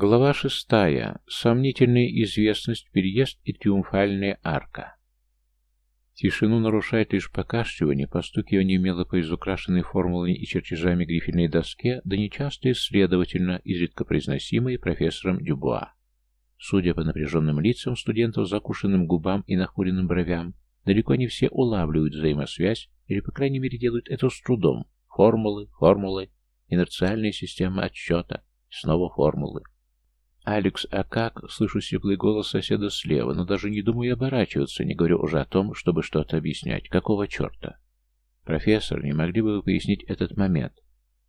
Глава шестая. Сомнительная известность, переезд и триумфальная арка. Тишину нарушает лишь покашливание, постукивание мело по изукрашенной формулами и чертежами грифельной доске, да нечасто и следовательно, изредка произносимые профессором Дюбуа. Судя по напряженным лицам студентов, закушенным губам и нахмуренным бровям, далеко не все улавливают взаимосвязь, или, по крайней мере, делают это с трудом. Формулы, формулы, инерциальная система отсчета, снова формулы. «Алекс, а как?» — слышу сиплый голос соседа слева, но даже не думаю оборачиваться, не говорю уже о том, чтобы что-то объяснять. Какого черта? «Профессор, не могли бы вы пояснить этот момент?»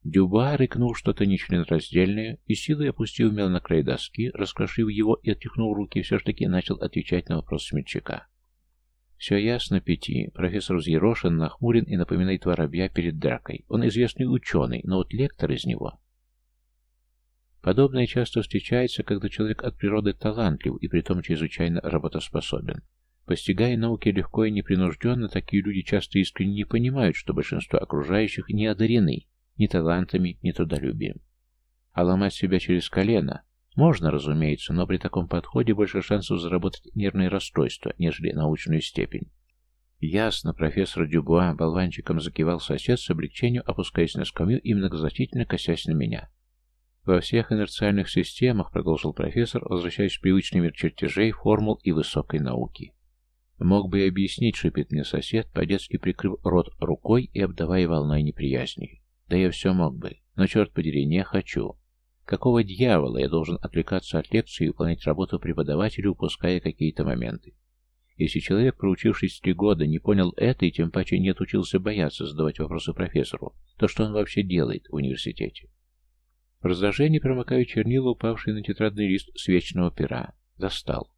Дюба рыкнул что-то нечленораздельное и силой опустив мел на край доски, раскрошив его и оттихнув руки, все ж таки начал отвечать на вопрос смельчака. «Все ясно, Пяти. Профессор взъерошен, нахмурен и напоминает воробья перед дракой. Он известный ученый, но вот лектор из него...» Подобное часто встречается, когда человек от природы талантлив и притом чрезвычайно работоспособен. Постигая науки легко и непринужденно, такие люди часто искренне не понимают, что большинство окружающих не одарены ни талантами, ни трудолюбием. А ломать себя через колено можно, разумеется, но при таком подходе больше шансов заработать нервное расстройство, нежели научную степень. Ясно, профессор Дюбуа болванчиком закивал сосед с облегчением, опускаясь на скамью и многозначительно косясь на меня. Во всех инерциальных системах, продолжил профессор, возвращаясь в привычный мир чертежей, формул и высокой науки. Мог бы и объяснить, шипит мне сосед, по-детски прикрыв рот рукой и обдавая волной неприязни. Да я все мог бы, но, черт подери, не хочу. Какого дьявола я должен отвлекаться от лекции и выполнять работу преподавателя, упуская какие-то моменты? Если человек, проучившись три года, не понял это и тем паче не отучился бояться задавать вопросы профессору, то что он вообще делает в университете? В раздражении промокаю чернила, упавшие на тетрадный лист с вечного пера. Достал.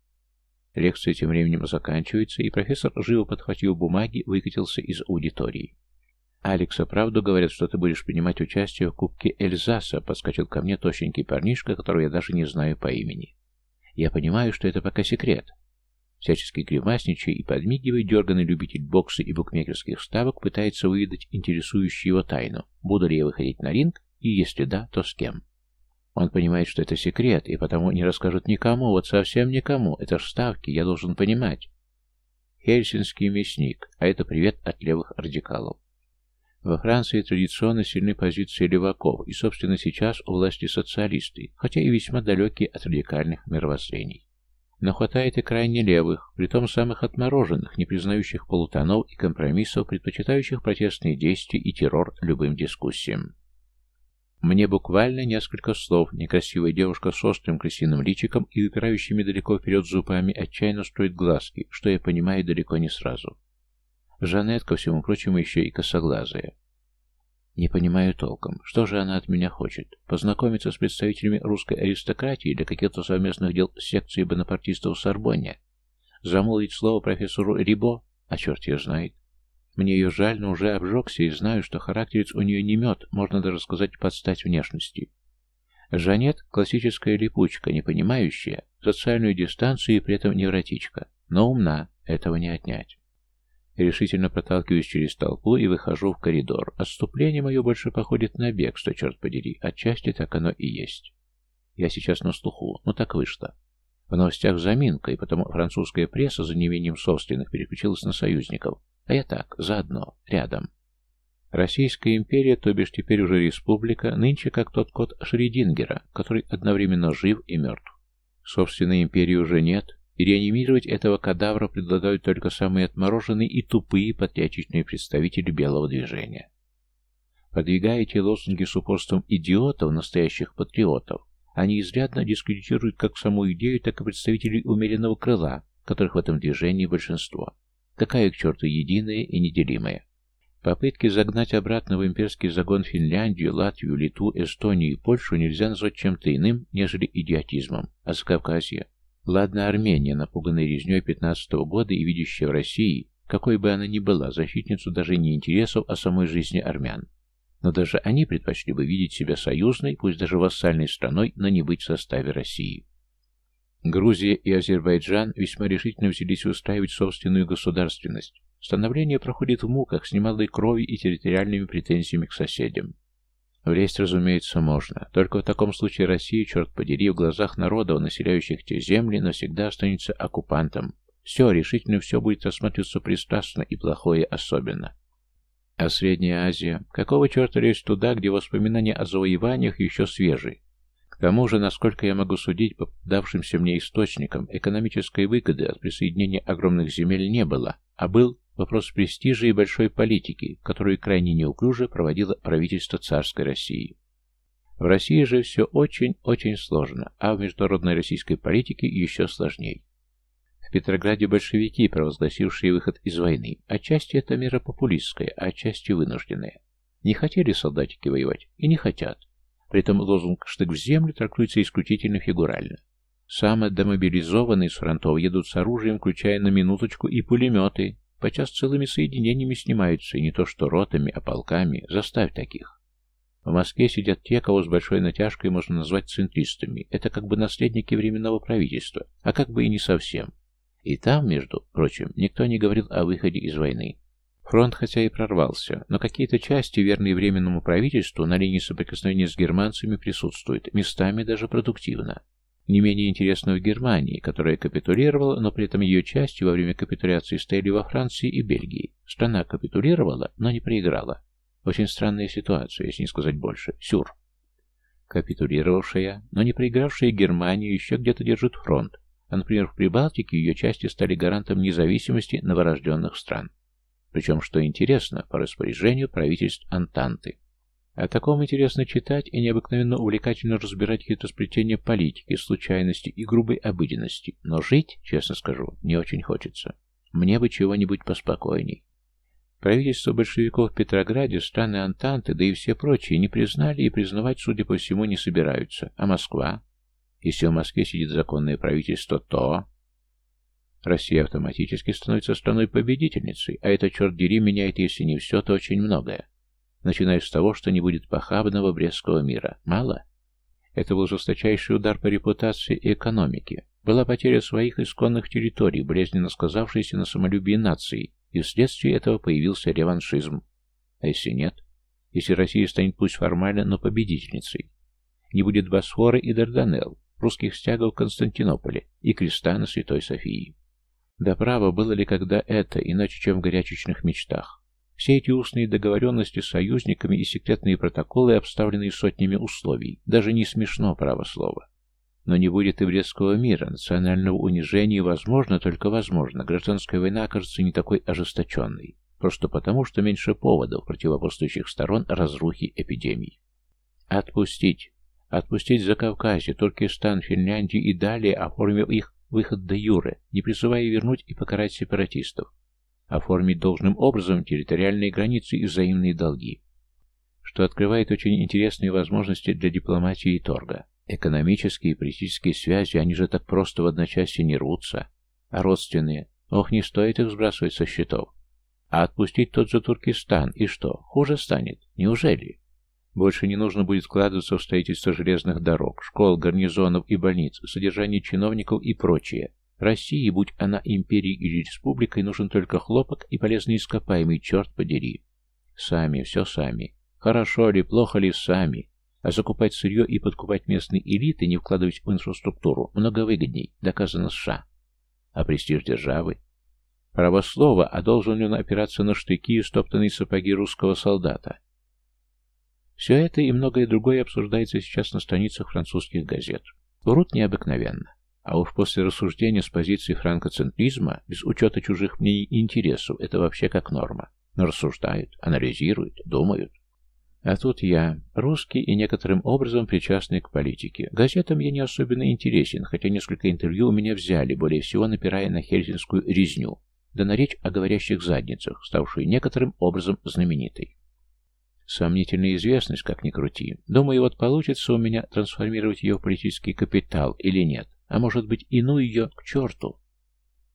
Лекция тем временем заканчивается, и профессор, живо подхватив бумаги, выкатился из аудитории. «Алекса, правду говорят, что ты будешь принимать участие в Кубке Эльзаса», подскочил ко мне тощенький парнишка, которого я даже не знаю по имени. «Я понимаю, что это пока секрет». Всячески гримасничая и подмигивая, дерганный любитель бокса и букмекерских ставок пытается выведать интересующую его тайну. Буду ли я выходить на ринг и если да, то с кем? Он понимает, что это секрет, и потому не расскажет никому, вот совсем никому. Это ж ставки, я должен понимать. Хельсинский мясник, а это привет от левых радикалов. Во Франции традиционно сильны позиции леваков, и, собственно, сейчас у власти социалисты, хотя и весьма далекие от радикальных мировоззрений. Но хватает и крайне левых, притом самых отмороженных, не признающих полутонов и компромиссов, предпочитающих протестные действия и террор любым дискуссиям. Мне буквально несколько слов. Некрасивая девушка с острым крысиным личиком и упирающими далеко вперед зубами отчаянно строит глазки, что я понимаю далеко не сразу. Жанет, ко всему прочему, еще и косоглазая. Не понимаю толком, что же она от меня хочет? Познакомиться с представителями русской аристократии для каких-то совместных дел с секцией бонапартистов в Сорбонне? Замолвить слово профессору Рибо? А черт ее знает. Мне ее жаль, но уже обжегся и знаю, что характерец у нее не мед, можно даже сказать, подстать внешности. Жанет — классическая липучка, не понимающая социальную дистанцию и при этом невротичка, но умна, этого не отнять. Решительно проталкиваюсь через толпу и выхожу в коридор. Отступление мое больше походит на бег, что, черт подери, отчасти так оно и есть. Я сейчас на слуху, ну так вышло. В новостях заминка, и потому французская пресса за неимением собственных переключилась на союзников, а я так, заодно, рядом. Российская империя, то бишь теперь уже республика, нынче как тот кот Шредингера, который одновременно жив и мертв. Собственной империи уже нет, и реанимировать этого кадавра предлагают только самые отмороженные и тупые патриотичные представители белого движения. Продвигая эти лозунги с упорством идиотов, настоящих патриотов, они изрядно дискредитируют как саму идею, так и представителей умеренного крыла, которых в этом движении большинство. Какая к черту единая и неделимая? Попытки загнать обратно в имперский загон Финляндию, Латвию, Литву, Эстонию и Польшу нельзя назвать чем-то иным, нежели идиотизмом. А Закавказье? Ладно, Армения, напуганная резней 15 -го года и видящая в России, какой бы она ни была, защитницу даже не интересов, а самой жизни армян. Но даже они предпочли бы видеть себя союзной, пусть даже вассальной страной, но не быть в составе России. Грузия и Азербайджан весьма решительно взялись устраивать собственную государственность. Становление проходит в муках с немалой кровью и территориальными претензиями к соседям. Влезть, разумеется, можно. Только в таком случае Россия, черт подери, в глазах народов, населяющих те земли, навсегда останется оккупантом. Все, решительно все будет рассматриваться пристрастно и плохое особенно. А Средняя Азия? Какого черта лезть туда, где воспоминания о завоеваниях еще свежи? К тому же, насколько я могу судить по давшимся мне источникам, экономической выгоды от присоединения огромных земель не было, а был вопрос престижа и большой политики, которую крайне неуклюже проводило правительство царской России. В России же все очень-очень сложно, а в международной российской политике еще сложнее. В Петрограде большевики, провозгласившие выход из войны, отчасти это мера популистская, а отчасти вынужденная. Не хотели солдатики воевать и не хотят. При этом лозунг «штык в землю» трактуется исключительно фигурально. Самые демобилизованные с фронтов едут с оружием, включая на минуточку и пулеметы, Подчас целыми соединениями снимаются, и не то что ротами, а полками. Заставь таких. В Москве сидят те, кого с большой натяжкой можно назвать центристами. Это как бы наследники временного правительства, а как бы и не совсем. И там, между прочим, никто не говорил о выходе из войны. Фронт хотя и прорвался, но какие-то части, верные временному правительству, на линии соприкосновения с германцами присутствуют, местами даже продуктивно. Не менее интересно в Германии, которая капитулировала, но при этом ее части во время капитуляции стояли во Франции и Бельгии. Страна капитулировала, но не проиграла. Очень странная ситуация, если не сказать больше. Сюр. Капитулировавшая, но не проигравшая Германия еще где-то держит фронт, а, например, в Прибалтике ее части стали гарантом независимости новорожденных стран. Причем, что интересно, по распоряжению правительств Антанты. О таком интересно читать и необыкновенно увлекательно разбирать хитросплетения политики, случайности и грубой обыденности, но жить, честно скажу, не очень хочется. Мне бы чего-нибудь поспокойней. Правительство большевиков в Петрограде, страны Антанты, да и все прочие не признали и признавать, судя по всему, не собираются. А Москва? Если в Москве сидит законное правительство, то... Россия автоматически становится страной-победительницей, а это, черт дери, меняет, если не все, то очень многое начиная с того, что не будет похабного Брестского мира. Мало? Это был жесточайший удар по репутации и экономике. Была потеря своих исконных территорий, болезненно сказавшейся на самолюбии нации, и вследствие этого появился реваншизм. А если нет? Если Россия станет пусть формально, но победительницей? Не будет Босфора и Дарданелл, русских стягов в Константинополе и креста на Святой Софии. Да право, было ли когда это, иначе, чем в горячечных мечтах? Все эти устные договоренности с союзниками и секретные протоколы, обставленные сотнями условий, даже не смешно, право слово. Но не будет и Брестского мира, национального унижения, возможно, только возможно, гражданская война окажется не такой ожесточенной, просто потому, что меньше поводов противоборствующих сторон разрухи эпидемий. Отпустить. Отпустить за Кавказе, Туркестан, Финляндию и далее, оформив их выход до Юры, не призывая вернуть и покарать сепаратистов оформить должным образом территориальные границы и взаимные долги, что открывает очень интересные возможности для дипломатии и торга. Экономические и политические связи, они же так просто в одночасье не рвутся, а родственные, ох, не стоит их сбрасывать со счетов. А отпустить тот же Туркестан, и что, хуже станет? Неужели? Больше не нужно будет вкладываться в строительство железных дорог, школ, гарнизонов и больниц, содержание чиновников и прочее. России, будь она империей или республикой, нужен только хлопок и полезный ископаемый, черт подери. Сами, все сами. Хорошо ли, плохо ли, сами. А закупать сырье и подкупать местные элиты, не вкладывать в инфраструктуру, много выгодней, доказано США. А престиж державы? Право слова, а должен ли он опираться на штыки и стоптанные сапоги русского солдата? Все это и многое другое обсуждается сейчас на страницах французских газет. Врут необыкновенно. А уж после рассуждения с позиции франкоцентризма, без учета чужих мнений и интересов, это вообще как норма. Но рассуждают, анализируют, думают. А тут я, русский и некоторым образом причастный к политике. Газетам я не особенно интересен, хотя несколько интервью у меня взяли, более всего напирая на хельсинскую резню, да на речь о говорящих задницах, ставшую некоторым образом знаменитой. Сомнительная известность, как ни крути. Думаю, вот получится у меня трансформировать ее в политический капитал или нет. А может быть, и ну ее к черту.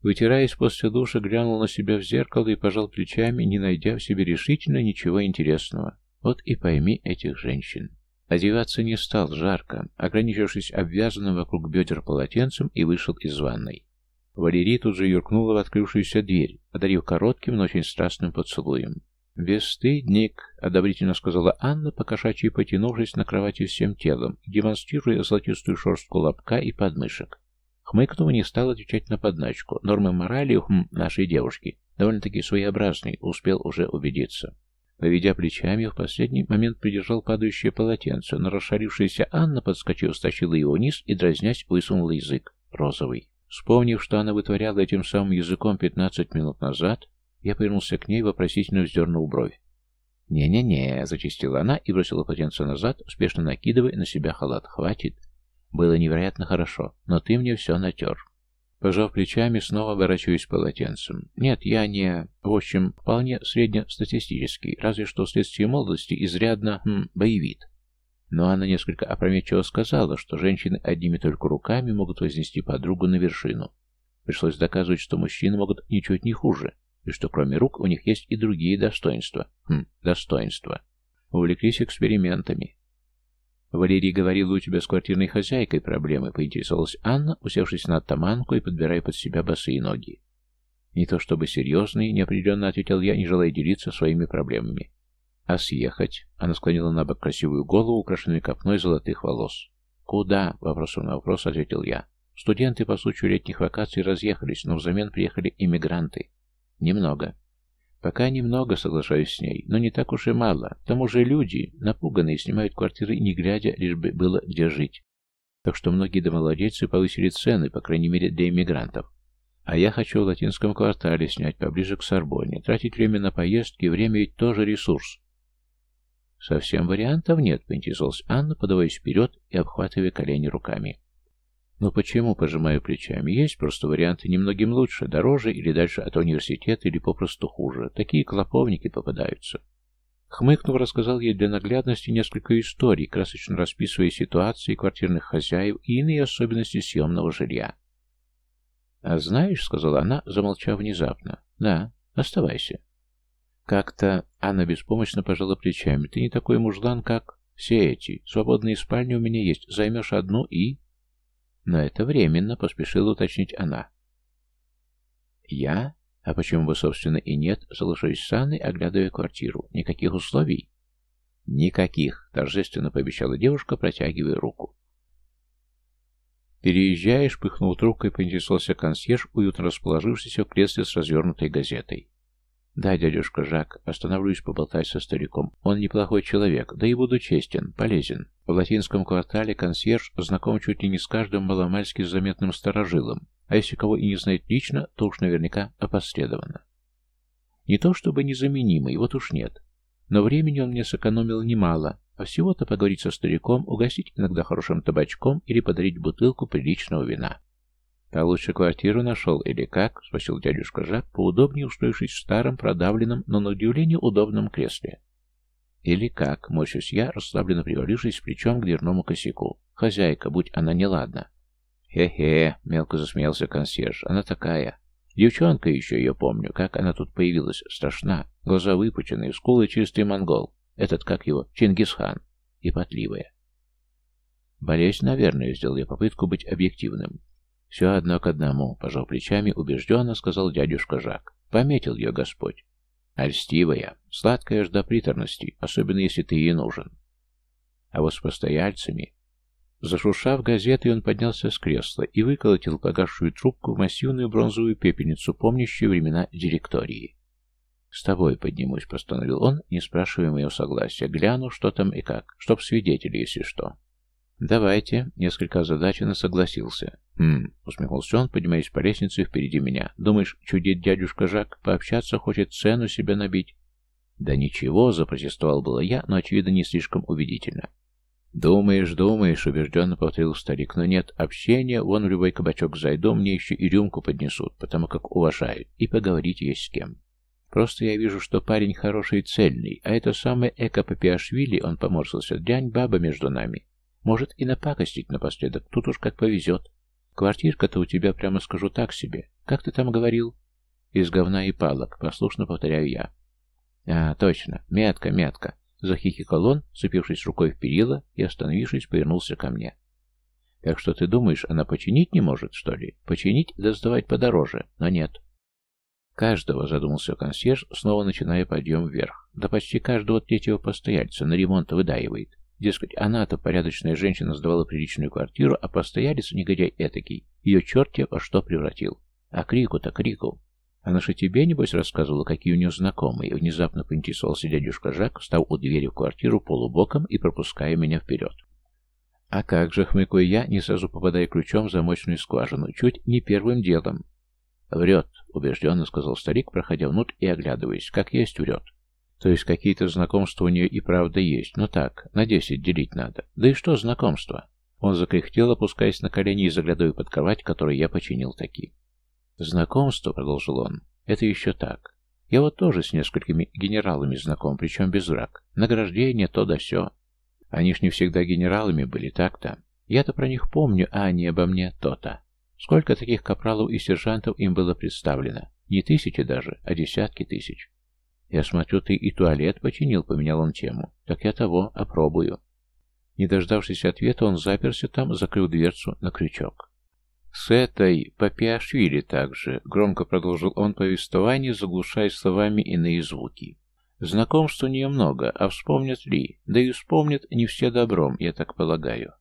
Вытираясь после душа, глянул на себя в зеркало и пожал плечами, не найдя в себе решительно ничего интересного. Вот и пойми этих женщин. Одеваться не стал жарко, ограничившись обвязанным вокруг бедер полотенцем и вышел из ванной. Валерий тут же юркнула в открывшуюся дверь, одарив коротким, но очень страстным поцелуем. «Бесстыдник», — одобрительно сказала Анна, покошачьи потянувшись на кровати всем телом, демонстрируя золотистую шерстку лобка и подмышек. Хмыкнув, не стал отвечать на подначку. Нормы морали хм, нашей девушки довольно-таки своеобразный, успел уже убедиться. Поведя плечами, в последний момент придержал падающее полотенце, но расшарившаяся Анна, подскочив, стащила его вниз и, дразнясь, высунула язык. Розовый. Вспомнив, что она вытворяла этим самым языком пятнадцать минут назад, я повернулся к ней, вопросительно вздернул бровь. «Не-не-не», — зачистила она и бросила полотенце назад, успешно накидывая на себя халат. «Хватит. Было невероятно хорошо, но ты мне все натер». Пожав плечами, снова оборачиваюсь полотенцем. Нет, я не... В общем, вполне среднестатистический, разве что вследствие молодости изрядно... Хм, боевит. Но она несколько опрометчиво сказала, что женщины одними только руками могут вознести подругу на вершину. Пришлось доказывать, что мужчины могут ничуть не хуже, и что кроме рук у них есть и другие достоинства. Хм, достоинства. Увлеклись экспериментами. Валерий говорил, у тебя с квартирной хозяйкой проблемы, поинтересовалась Анна, усевшись на оттаманку и подбирая под себя босые ноги. Не то чтобы серьезный, неопределенно ответил я, не желая делиться своими проблемами. А съехать? Она склонила на бок красивую голову, украшенную копной золотых волос. Куда? Вопросом на вопрос ответил я. Студенты по случаю летних вакаций разъехались, но взамен приехали иммигранты. Немного. Пока немного, соглашаюсь с ней, но не так уж и мало. К тому же люди, напуганные, снимают квартиры не глядя, лишь бы было где жить. Так что многие домовладельцы повысили цены, по крайней мере для иммигрантов. А я хочу в латинском квартале снять поближе к Сорбонне. Тратить время на поездки, время ведь тоже ресурс. Совсем вариантов нет, поинтересовалась Анна, подаваясь вперед и обхватывая колени руками. «Ну почему?» – пожимаю плечами. «Есть просто варианты немногим лучше, дороже или дальше от университета, или попросту хуже. Такие клоповники попадаются». Хмыкнув, рассказал ей для наглядности несколько историй, красочно расписывая ситуации квартирных хозяев и иные особенности съемного жилья. «А знаешь», — сказала она, замолчав внезапно, — «да, оставайся». Как-то Анна беспомощно пожала плечами. «Ты не такой мужлан, как все эти. Свободные спальни у меня есть. Займешь одну и...» Но это временно, поспешила уточнить она. Я? А почему бы, собственно, и нет, соглашаюсь с Анной, оглядывая квартиру. Никаких условий? Никаких, торжественно пообещала девушка, протягивая руку. «Переезжаешь?» — пыхнул трубкой, поинтересовался консьерж, уютно расположившийся в кресле с развернутой газетой. «Да, дядюшка Жак, остановлюсь поболтать со стариком. Он неплохой человек, да и буду честен, полезен. В латинском квартале консьерж знаком чуть ли не с каждым маломальски заметным старожилом, а если кого и не знает лично, то уж наверняка опосредованно. Не то чтобы незаменимый, вот уж нет. Но времени он мне сэкономил немало, а всего-то поговорить со стариком, угостить иногда хорошим табачком или подарить бутылку приличного вина. «А лучше квартиру нашел или как?» — спросил дядюшка Жак, поудобнее устроившись в старом, продавленном, но на удивление удобном кресле. «Или как?» — морщусь я, расслабленно привалившись плечом к дверному косяку. «Хозяйка, будь она неладна». «Хе-хе», — мелко засмеялся консьерж, — «она такая. Девчонка еще ее помню, как она тут появилась. Страшна. Глаза выпученные, скулы чистый монгол. Этот, как его, Чингисхан. И потливая». «Болезнь, наверное», — сделал я попытку быть объективным. «Все одно к одному», — пожал плечами, убежденно сказал дядюшка Жак. «Пометил ее Господь. Альстивая, сладкая ж до приторности, особенно если ты ей нужен. А вот с постояльцами...» Зашуршав газетой, он поднялся с кресла и выколотил погасшую трубку в массивную бронзовую пепельницу, помнящую времена директории. «С тобой поднимусь», — постановил он, не спрашивая моего согласия. «Гляну, что там и как, чтоб свидетели, если что». «Давайте», — несколько озадаченно согласился. «Хм», — усмехнулся он, поднимаясь по лестнице впереди меня. «Думаешь, чудит дядюшка Жак? Пообщаться хочет, цену себе набить?» «Да ничего», — запротестовал было я, но, очевидно, не слишком убедительно. «Думаешь, думаешь», — убежденно повторил старик, — «но нет, общения, вон в любой кабачок зайду, мне еще и рюмку поднесут, потому как уважают, и поговорить есть с кем». Просто я вижу, что парень хороший и цельный, а это самое эко-папиашвили, он поморщился, дрянь баба между нами. Может и напакостить напоследок, тут уж как повезет. Квартирка-то у тебя, прямо скажу, так себе. Как ты там говорил? Из говна и палок, послушно повторяю я. А, точно, метка, метка. Захихикал он, цепившись рукой в перила и, остановившись, повернулся ко мне. Так что ты думаешь, она починить не может, что ли? Починить да сдавать подороже, но нет. Каждого, задумался консьерж, снова начиная подъем вверх. Да почти каждого третьего постояльца на ремонт выдаивает. Дескать, она-то, порядочная женщина, сдавала приличную квартиру, а постоялец, негодяй этакий, ее черт во что превратил. А крику-то крику. Она же тебе, небось, рассказывала, какие у нее знакомые. Внезапно поинтересовался дядюшка Жак, став у двери в квартиру полубоком и пропуская меня вперед. А как же, хмыкаю я, не сразу попадая ключом в замочную скважину, чуть не первым делом. Врет, убежденно сказал старик, проходя внутрь и оглядываясь. Как есть врет. То есть какие-то знакомства у нее и правда есть, но так, на десять делить надо. Да и что знакомство? Он закряхтел, опускаясь на колени и заглядывая под кровать, которую я починил таки. «Знакомство», — продолжил он, — «это еще так. Я вот тоже с несколькими генералами знаком, причем без враг. Награждение, то да сё. Они ж не всегда генералами были, так-то. Я-то про них помню, а они обо мне то-то. Сколько таких капралов и сержантов им было представлено? Не тысячи даже, а десятки тысяч. Я смотрю, ты и туалет починил, поменял он тему. Так я того опробую. Не дождавшись ответа, он заперся там, закрыл дверцу на крючок. С этой Папиашвили также, громко продолжил он повествование, заглушая словами иные звуки. Знакомств у нее много, а вспомнят ли? Да и вспомнят не все добром, я так полагаю.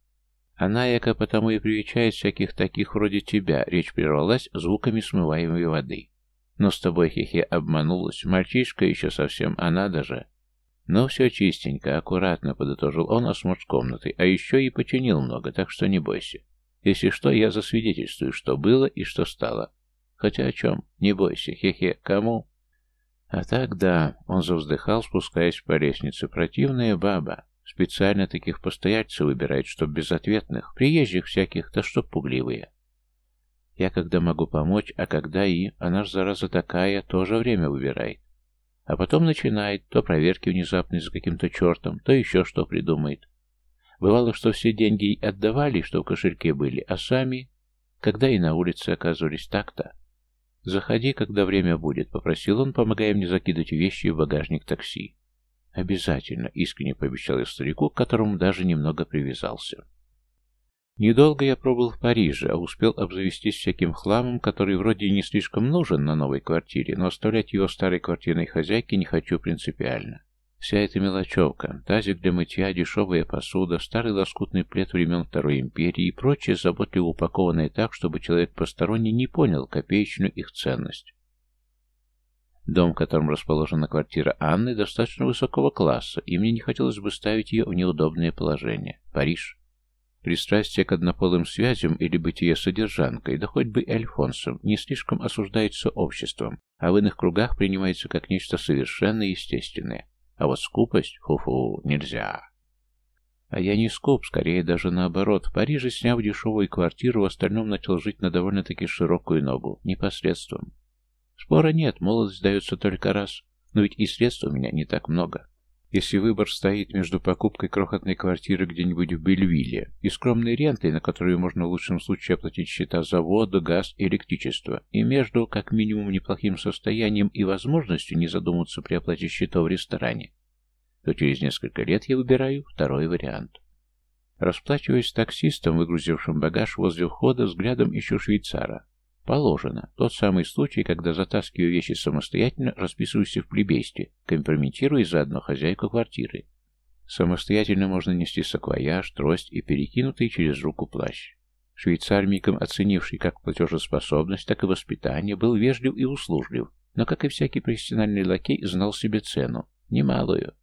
Она, яко потому и привечает всяких таких вроде тебя, речь прервалась звуками смываемой воды. Но с тобой, хихе, обманулась. Мальчишка еще совсем, она даже. Ну, все чистенько, аккуратно, подытожил он осмотр комнаты, а еще и починил много, так что не бойся. Если что, я засвидетельствую, что было и что стало. Хотя о чем? Не бойся, хе-хе, кому? А так да, он завздыхал, спускаясь по лестнице. Противная баба. Специально таких постояльцев выбирает, чтоб безответных, приезжих всяких, да чтоб пугливые. Я когда могу помочь, а когда и... Она ж, зараза такая, тоже время выбирает. А потом начинает то проверки внезапные за каким-то чертом, то еще что придумает. Бывало, что все деньги отдавали, что в кошельке были, а сами, когда и на улице оказывались так-то. «Заходи, когда время будет», — попросил он, помогая мне закидывать вещи в багажник такси. «Обязательно», — искренне пообещал я старику, к которому даже немного привязался. Недолго я пробыл в Париже, а успел обзавестись всяким хламом, который вроде не слишком нужен на новой квартире, но оставлять его старой квартирной хозяйке не хочу принципиально. Вся эта мелочевка, тазик для мытья, дешевая посуда, старый лоскутный плед времен Второй империи и прочее заботливо упакованное так, чтобы человек посторонний не понял копеечную их ценность. Дом, в котором расположена квартира Анны, достаточно высокого класса, и мне не хотелось бы ставить ее в неудобное положение. Париж. Пристрастие к однополым связям или бытие содержанкой, да хоть бы и Альфонсом, не слишком осуждается обществом, а в иных кругах принимается как нечто совершенно естественное. А вот скупость, фу-фу, нельзя. А я не скуп, скорее даже наоборот. В Париже, сняв дешевую квартиру, в остальном начал жить на довольно-таки широкую ногу, непосредством. Спора нет, молодость дается только раз, но ведь и средств у меня не так много. Если выбор стоит между покупкой крохотной квартиры где-нибудь в Бельвилле и скромной рентой, на которую можно в лучшем случае оплатить счета за воду, газ и электричество, и между, как минимум, неплохим состоянием и возможностью не задуматься при оплате счета в ресторане, то через несколько лет я выбираю второй вариант. Расплачиваясь с таксистом, выгрузившим багаж возле входа, взглядом ищу швейцара. Положено. Тот самый случай, когда затаскиваю вещи самостоятельно, расписываюсь в плебействе, компрометируя заодно хозяйку квартиры. Самостоятельно можно нести саквояж, трость и перекинутый через руку плащ. Швейцар, мигом оценивший как платежеспособность, так и воспитание, был вежлив и услужлив, но, как и всякий профессиональный лакей, знал себе цену, немалую.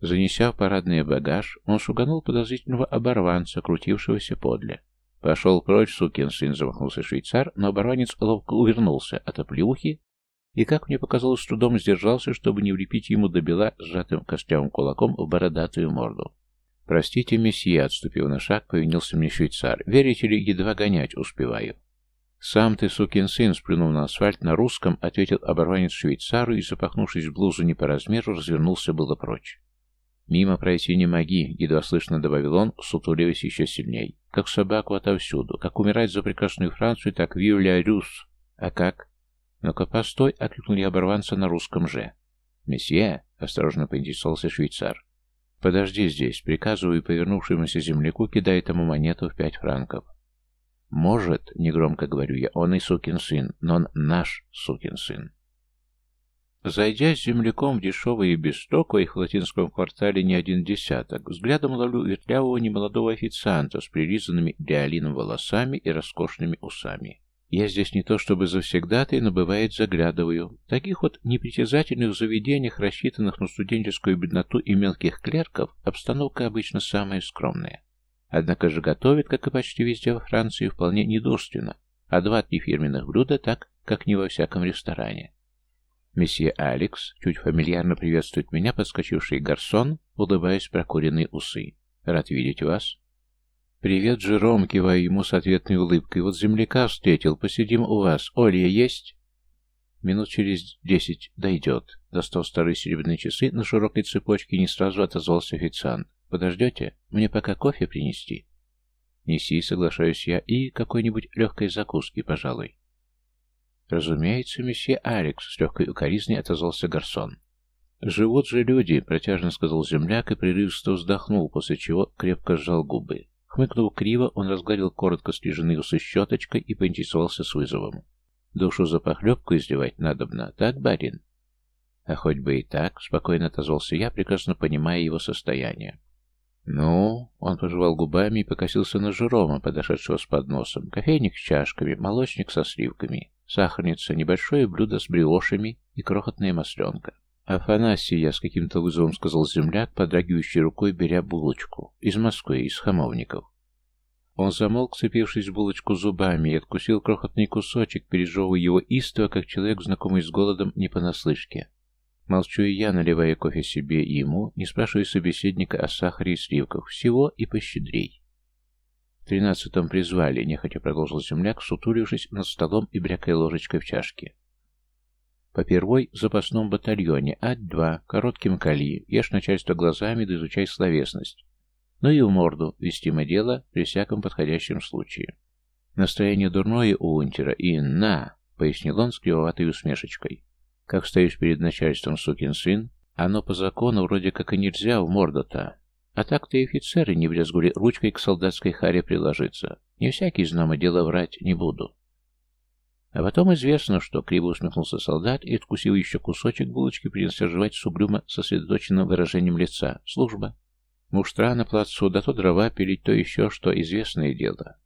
Занеся в парадный багаж, он шуганул подозрительного оборванца, крутившегося подле. «Пошел прочь, сукин сын!» — замахнулся швейцар, но оборванец ловко увернулся от оплеухи и, как мне показалось, с трудом сдержался, чтобы не влепить ему до бела сжатым костлявым кулаком в бородатую морду. «Простите, месье», — отступив на шаг, повинился мне швейцар. «Верите ли, едва гонять успеваю?» «Сам ты, сукин сын!» — сплюнув на асфальт на русском, ответил оборванец швейцару и, запахнувшись в блузу не по размеру, развернулся было прочь. «Мимо пройти не моги», — едва слышно добавил он, сутуливаясь еще сильней. «Как собаку отовсюду. Как умирать за прекрасную Францию, так вивля рюс. А как?» «Ну-ка, постой!» — я оборванца на русском же. «Месье!» — осторожно поинтересовался швейцар. «Подожди здесь», — приказываю повернувшемуся земляку, кидая ему монету в пять франков. «Может, — негромко говорю я, — он и сукин сын, но он наш сукин сын». Зайдя с земляком в дешевые бистро, коих в латинском квартале не один десяток, взглядом ловлю ветлявого немолодого официанта с прилизанными бриолином волосами и роскошными усами. Я здесь не то чтобы завсегдатый, но бывает заглядываю. В таких вот непритязательных заведениях, рассчитанных на студенческую бедноту и мелких клерков, обстановка обычно самая скромная. Однако же готовят, как и почти везде во Франции, вполне недурственно, а два-три фирменных блюда так, как не во всяком ресторане. Месье Алекс чуть фамильярно приветствует меня подскочивший гарсон, улыбаясь прокуренные усы. «Рад видеть вас». «Привет, Жером!» — киваю ему с ответной улыбкой. «Вот земляка встретил. Посидим у вас. Олья есть?» Минут через десять дойдет. Достал старые серебряные часы на широкой цепочке не сразу отозвался официант. «Подождете? Мне пока кофе принести?» «Неси», — соглашаюсь я, — «и какой-нибудь легкой закуски, пожалуй». «Разумеется, месье Алекс», — с легкой укоризной отозвался Гарсон. «Живут же люди», — протяжно сказал земляк и прерывисто вздохнул, после чего крепко сжал губы. Хмыкнув криво, он разгладил коротко стриженные усы щеточкой и поинтересовался с вызовом. «Душу за похлебку издевать надобно, так, барин?» «А хоть бы и так», — спокойно отозвался я, прекрасно понимая его состояние. «Ну...» — он пожевал губами и покосился на Жерома, подошедшего с подносом. «Кофейник с чашками, молочник со сливками, сахарница, небольшое блюдо с бриошами и крохотная масленка». «Афанасий, я с каким-то вызовом сказал земляк, подрагивающей рукой беря булочку. Из Москвы, из хамовников». Он замолк, цепившись в булочку зубами, и откусил крохотный кусочек, пережевывая его истово, как человек, знакомый с голодом не понаслышке. Молчу и я, наливая кофе себе и ему, не спрашивая собеседника о сахаре и сливках. Всего и пощедрей. Тринадцатом призвали, нехотя продолжил земляк, сутулившись над столом и брякая ложечкой в чашке. По первой запасном батальоне, ать-2, коротким кали, ешь начальство глазами да изучай словесность. Ну и в морду, вестимо дело при всяком подходящем случае. Настроение дурное у унтера и «на», пояснил он с кривоватой усмешечкой. Как стоишь перед начальством, сукин сын, оно по закону вроде как и нельзя в морду-то. А так-то и офицеры не брезгули ручкой к солдатской харе приложиться. Не всякий знамо дело врать не буду. А потом известно, что криво усмехнулся солдат и, откусив еще кусочек булочки, принялся жевать с угрюмо сосредоточенным выражением лица. Служба. Муштра на плацу, да то дрова пилить, то еще что, известное дело.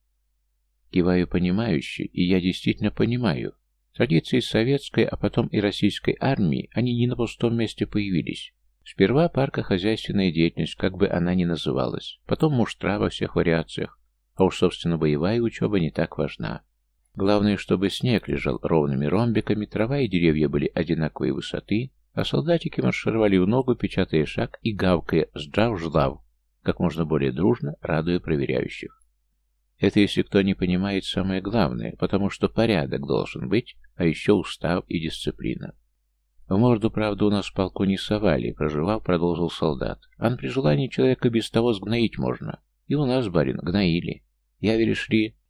Киваю понимающе, и я действительно понимаю. Традиции советской, а потом и российской армии, они не на пустом месте появились. Сперва паркохозяйственная деятельность, как бы она ни называлась, потом муштра во всех вариациях, а уж, собственно, боевая учеба не так важна. Главное, чтобы снег лежал ровными ромбиками, трава и деревья были одинаковой высоты, а солдатики маршировали в ногу, печатая шаг и гавкая «сджав-жлав», как можно более дружно, радуя проверяющих. Это, если кто не понимает, самое главное, потому что порядок должен быть, а еще устав и дисциплина. В морду, правда, у нас в полку не совали, проживав, продолжил солдат. Ан при желании человека без того сгноить можно. И у нас, барин, гноили. Я, веришь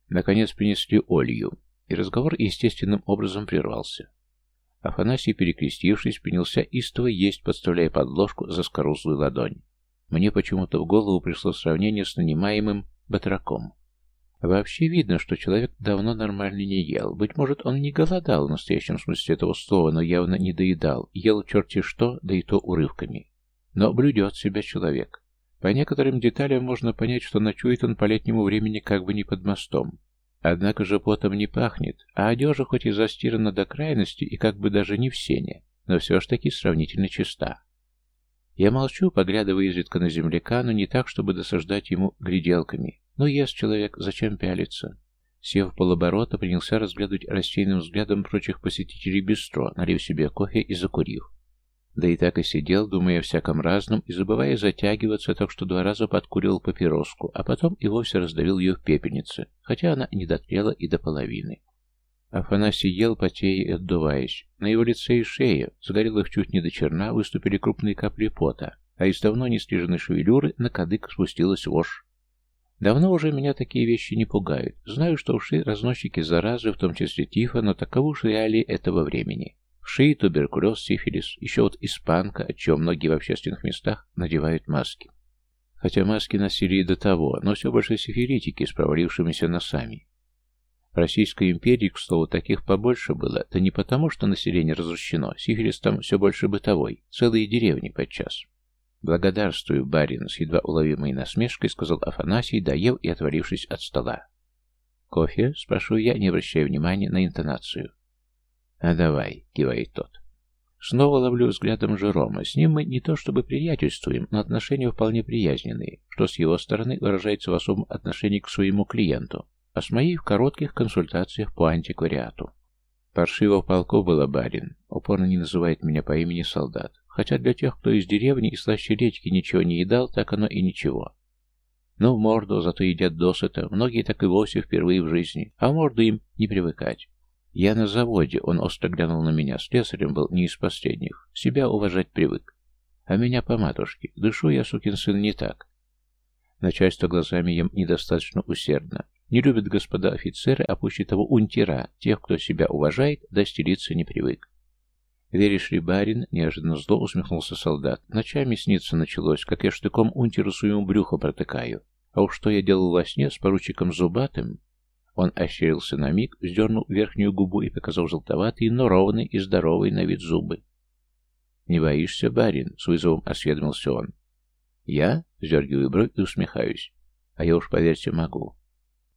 наконец принесли Олью, и разговор естественным образом прервался. Афанасий, перекрестившись, принялся истово есть, подставляя под ложку за скорузлую ладонь. Мне почему-то в голову пришло сравнение с нанимаемым батраком. Вообще видно, что человек давно нормально не ел. Быть может, он не голодал в настоящем смысле этого слова, но явно не доедал. Ел черти что, да и то урывками. Но блюдет себя человек. По некоторым деталям можно понять, что ночует он по летнему времени как бы не под мостом. Однако же потом не пахнет, а одежа хоть и застирана до крайности и как бы даже не в сене, но все ж таки сравнительно чиста. Я молчу, поглядывая изредка на земляка, но не так, чтобы досаждать ему гляделками. Ну, ест человек, зачем пялиться? Сев полоборота, принялся разглядывать рассеянным взглядом прочих посетителей бистро, налив себе кофе и закурив. Да и так и сидел, думая о всяком разном и забывая затягиваться, так что два раза подкурил папироску, а потом и вовсе раздавил ее в пепельнице, хотя она не дотлела и до половины. Афанасий ел, потея и отдуваясь. На его лице и шее, загорелых чуть не до черна, выступили крупные капли пота, а из давно не стриженной шевелюры на кадык спустилась вошь. Давно уже меня такие вещи не пугают. Знаю, что уши разносчики заразы, в том числе тифа, но таковы уж реалии этого времени. Вши, туберкулез, сифилис, еще вот испанка, от чего многие в общественных местах надевают маски. Хотя маски носили и до того, но все больше сифилитики с провалившимися носами. В Российской империи, к слову, таких побольше было, да не потому, что население разрушено, сифилис там все больше бытовой, целые деревни подчас. «Благодарствую, барин», — с едва уловимой насмешкой сказал Афанасий, доев и отворившись от стола. «Кофе?» — спрашиваю я, не обращая внимания на интонацию. «А давай», — кивает тот. Снова ловлю взглядом Жерома. С ним мы не то чтобы приятельствуем, но отношения вполне приязненные, что с его стороны выражается в особом отношении к своему клиенту, а с моей в коротких консультациях по антиквариату. Паршиво в полку было барин, упорно не называет меня по имени солдат, хотя для тех, кто из деревни и слаще речки ничего не едал, так оно и ничего. Но в морду зато едят досыта, многие так и вовсе впервые в жизни, а морду им не привыкать. Я на заводе, он остро глянул на меня, слесарем был не из последних, себя уважать привык. А меня по матушке, дышу я, сукин сын, не так. Начальство глазами ем недостаточно усердно. Не любят господа офицеры, а пуще того унтера, тех, кто себя уважает, да не привык. «Веришь ли, барин?» — неожиданно зло усмехнулся солдат. «Ночами снится началось, как я штыком унтеру своему брюху протыкаю. А уж что я делал во сне с поручиком Зубатым?» Он ощерился на миг, вздернул верхнюю губу и показал желтоватые, но ровные и здоровые на вид зубы. «Не боишься, барин?» — с вызовом осведомился он. «Я?» — вздергиваю бровь и усмехаюсь. «А я уж, поверьте, могу».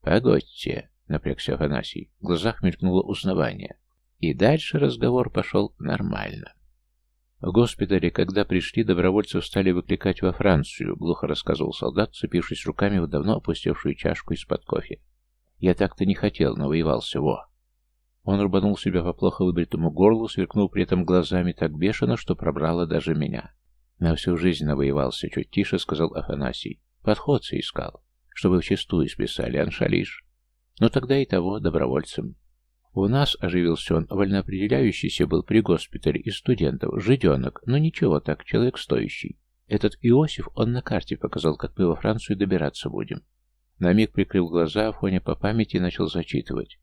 «Погодьте», — напрягся Афанасий. В глазах мелькнуло узнавание. И дальше разговор пошел нормально. В госпитале, когда пришли, добровольцев стали выкликать во Францию, глухо рассказывал солдат, цепившись руками в давно опустевшую чашку из-под кофе. Я так-то не хотел, но воевался, во. Он рубанул себя по плохо выбритому горлу, сверкнул при этом глазами так бешено, что пробрало даже меня. На всю жизнь навоевался, чуть тише сказал Афанасий. Подходцы искал, чтобы в чистую списали, аншалиш. Но тогда и того добровольцем. У нас, оживился он, вольноопределяющийся был при госпитале из студентов, жиденок, но ничего так, человек стоящий. Этот Иосиф он на карте показал, как мы во Францию добираться будем. На миг прикрыл глаза, а фоне по памяти начал зачитывать.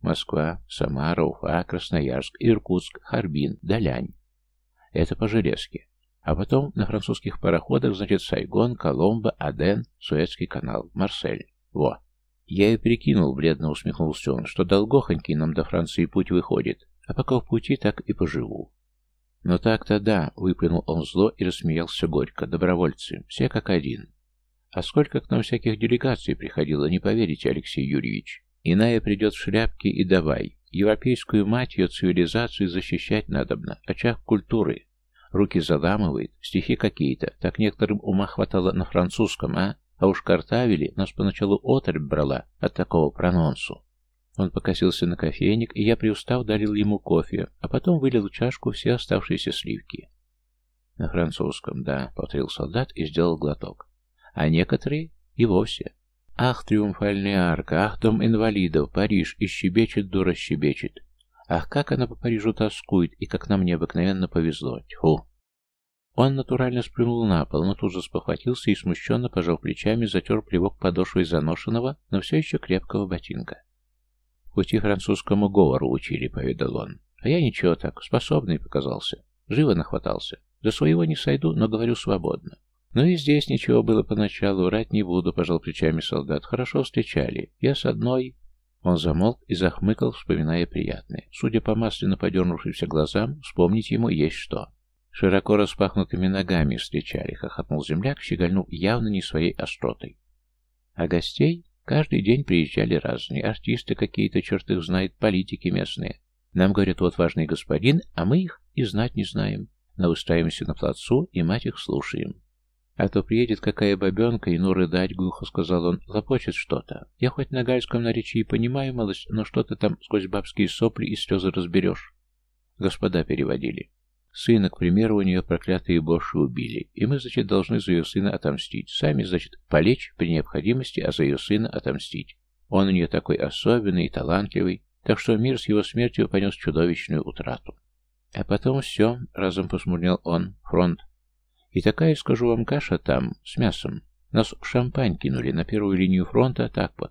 Москва, Самара, Уфа, Красноярск, Иркутск, Харбин, Далянь. Это по железке. А потом на французских пароходах, значит, Сайгон, Коломбо, Аден, Суэцкий канал, Марсель. Во. Я и прикинул, бледно усмехнулся он, что долгохонький нам до Франции путь выходит, а пока в пути так и поживу. Но так-то да, выплюнул он зло и рассмеялся горько. Добровольцы, все как один. А сколько к нам всяких делегаций приходило, не поверите, Алексей Юрьевич. Иная придет в шляпке и давай. Европейскую мать, ее цивилизацию защищать надобно. Очаг культуры. Руки заламывает, стихи какие-то. Так некоторым ума хватало на французском, а? А уж картавили, нас поначалу оторвь брала от такого прононсу. Он покосился на кофейник, и я, приустав, дарил ему кофе, а потом вылил в чашку все оставшиеся сливки. На французском, да, повторил солдат и сделал глоток а некоторые и вовсе. Ах, триумфальная арка, ах, дом инвалидов, Париж, и щебечет, дура щебечет. Ах, как она по Парижу тоскует, и как нам необыкновенно повезло. Тьфу. Он натурально сплюнул на пол, но тут же спохватился и, смущенно пожав плечами, затер плевок подошвой заношенного, но все еще крепкого ботинка. Пути французскому говору учили, поведал он. А я ничего так, способный показался. Живо нахватался. До своего не сойду, но говорю свободно. Ну и здесь ничего было поначалу, врать не буду, пожал плечами солдат. Хорошо встречали. Я с одной... Он замолк и захмыкал, вспоминая приятное. Судя по масляно подернувшимся глазам, вспомнить ему есть что. Широко распахнутыми ногами встречали, хохотнул земляк, щегольнув явно не своей остротой. А гостей каждый день приезжали разные. Артисты какие-то, черт их знает, политики местные. Нам говорят, вот важный господин, а мы их и знать не знаем. Но устраиваемся на плацу и мать их слушаем. А то приедет какая бабенка, и ну рыдать, глухо сказал он, лопочет что-то. Я хоть на гальском наречии понимаю малость, но что-то там сквозь бабские сопли и слезы разберешь. Господа переводили. Сына, к примеру, у нее проклятые боши убили, и мы, значит, должны за ее сына отомстить. Сами, значит, полечь при необходимости, а за ее сына отомстить. Он у нее такой особенный и талантливый, так что мир с его смертью понес чудовищную утрату. А потом все, разом посмурнел он, фронт, и такая, скажу вам, каша там, с мясом. Нас в шампань кинули на первую линию фронта, так вот.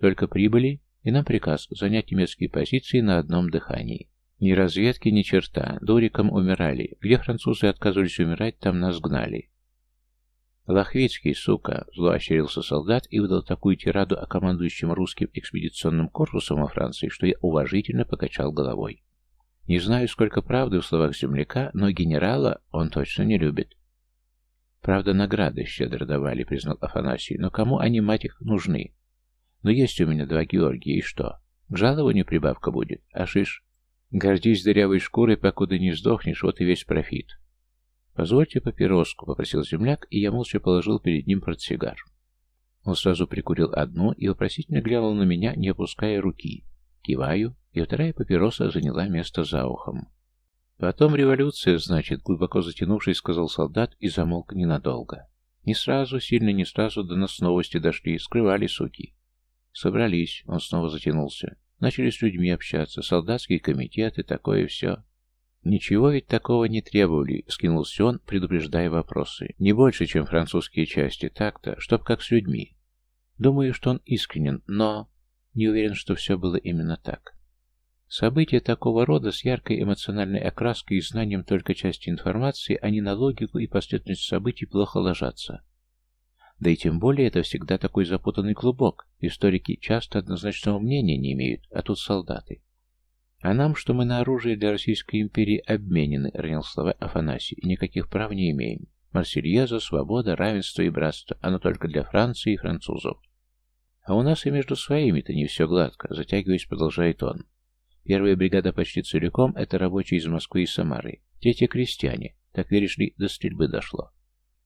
Только прибыли, и нам приказ занять немецкие позиции на одном дыхании. Ни разведки, ни черта, дуриком умирали. Где французы отказывались умирать, там нас гнали. «Лохвицкий, сука!» — зло ощерился солдат и выдал такую тираду о командующем русским экспедиционным корпусом во Франции, что я уважительно покачал головой. Не знаю, сколько правды в словах земляка, но генерала он точно не любит. Правда, награды щедро давали, признал Афанасий, но кому они, мать их, нужны? Но есть у меня два Георгия, и что? К жалованию прибавка будет, а шиш? Гордись дырявой шкурой, покуда не сдохнешь, вот и весь профит. «Позвольте папироску», — попросил земляк, и я молча положил перед ним портсигар. Он сразу прикурил одну и вопросительно глянул на меня, не опуская руки. Киваю, и вторая папироса заняла место за ухом. «Потом революция, значит», — глубоко затянувшись, сказал солдат и замолк ненадолго. Не сразу, сильно не сразу до нас новости дошли, скрывали суки. Собрались, он снова затянулся. Начали с людьми общаться, солдатские комитеты, такое все. Ничего ведь такого не требовали, скинулся он, предупреждая вопросы. Не больше, чем французские части, так-то, чтоб как с людьми. Думаю, что он искренен, но... Не уверен, что все было именно так. События такого рода с яркой эмоциональной окраской и знанием только части информации, они на логику и последовательность событий плохо ложатся. Да и тем более это всегда такой запутанный клубок. Историки часто однозначного мнения не имеют, а тут солдаты. А нам, что мы на оружие для Российской империи обменены, ронял слова Афанасий, и никаких прав не имеем. Марсельеза, свобода, равенство и братство, оно только для Франции и французов. А у нас и между своими-то не все гладко, затягиваясь, продолжает он. Первая бригада почти целиком — это рабочие из Москвы и Самары. Третья — крестьяне. Так, веришь ли, до стрельбы дошло.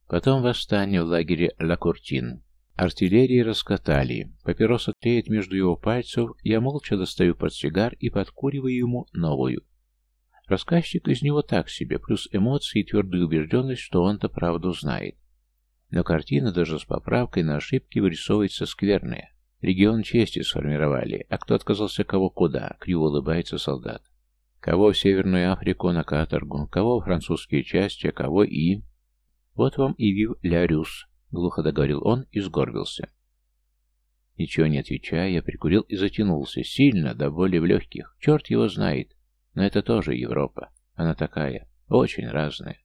Потом восстание в лагере Ла-Куртин. Артиллерии раскатали. Папироса тлеет между его пальцев, я молча достаю портсигар и подкуриваю ему новую. Рассказчик из него так себе, плюс эмоции и твердая убежденность, что он-то правду знает. Но картина даже с поправкой на ошибки вырисовывается скверная. Регион чести сформировали, а кто отказался кого куда, криво улыбается солдат. Кого в Северную Африку на каторгу, кого в французские части, а кого и... Вот вам и вив ля рюс, глухо договорил он и сгорбился. Ничего не отвечая, я прикурил и затянулся. Сильно, до боли в легких. Черт его знает. Но это тоже Европа. Она такая, очень разная.